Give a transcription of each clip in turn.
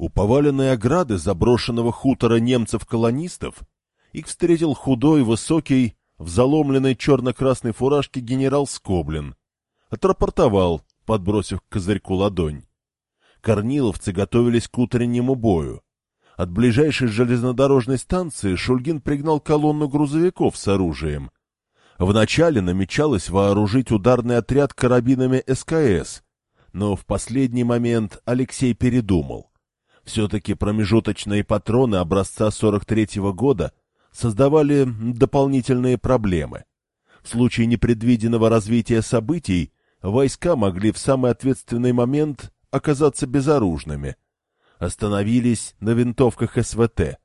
У поваленной ограды заброшенного хутора немцев-колонистов их встретил худой, высокий, в заломленной черно-красной фуражке генерал Скоблин. Отрапортовал, подбросив к козырьку ладонь. Корниловцы готовились к утреннему бою. От ближайшей железнодорожной станции Шульгин пригнал колонну грузовиков с оружием. Вначале намечалось вооружить ударный отряд карабинами СКС, но в последний момент Алексей передумал. Все-таки промежуточные патроны образца 43-го года создавали дополнительные проблемы. В случае непредвиденного развития событий войска могли в самый ответственный момент оказаться безоружными. Остановились на винтовках СВТ.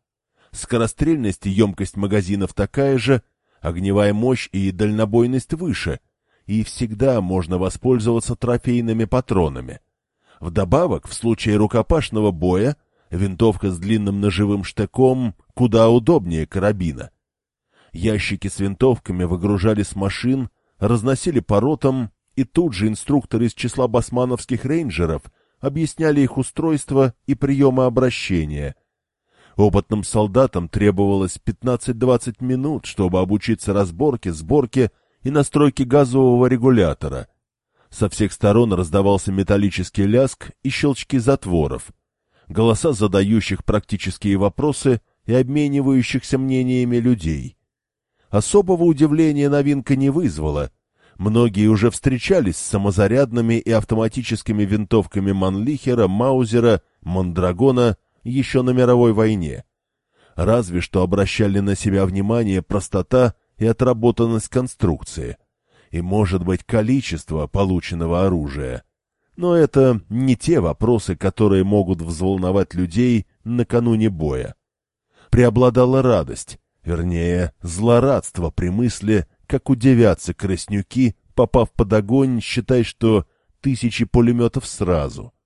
Скорострельность и емкость магазинов такая же, огневая мощь и дальнобойность выше, и всегда можно воспользоваться трофейными патронами. Вдобавок, в случае рукопашного боя, винтовка с длинным ножевым штыком куда удобнее карабина. Ящики с винтовками выгружали с машин, разносили по ротам, и тут же инструкторы из числа басмановских рейнджеров объясняли их устройство и приемы обращения. Опытным солдатам требовалось 15-20 минут, чтобы обучиться разборке, сборке и настройке газового регулятора. Со всех сторон раздавался металлический ляск и щелчки затворов. Голоса задающих практические вопросы и обменивающихся мнениями людей. Особого удивления новинка не вызвала. Многие уже встречались с самозарядными и автоматическими винтовками Манлихера, Маузера, Мандрагона еще на мировой войне. Разве что обращали на себя внимание простота и отработанность конструкции. И, может быть, количество полученного оружия. Но это не те вопросы, которые могут взволновать людей накануне боя. Преобладала радость, вернее, злорадство при мысли, как удивятся краснюки, попав под огонь, считай, что тысячи пулеметов сразу —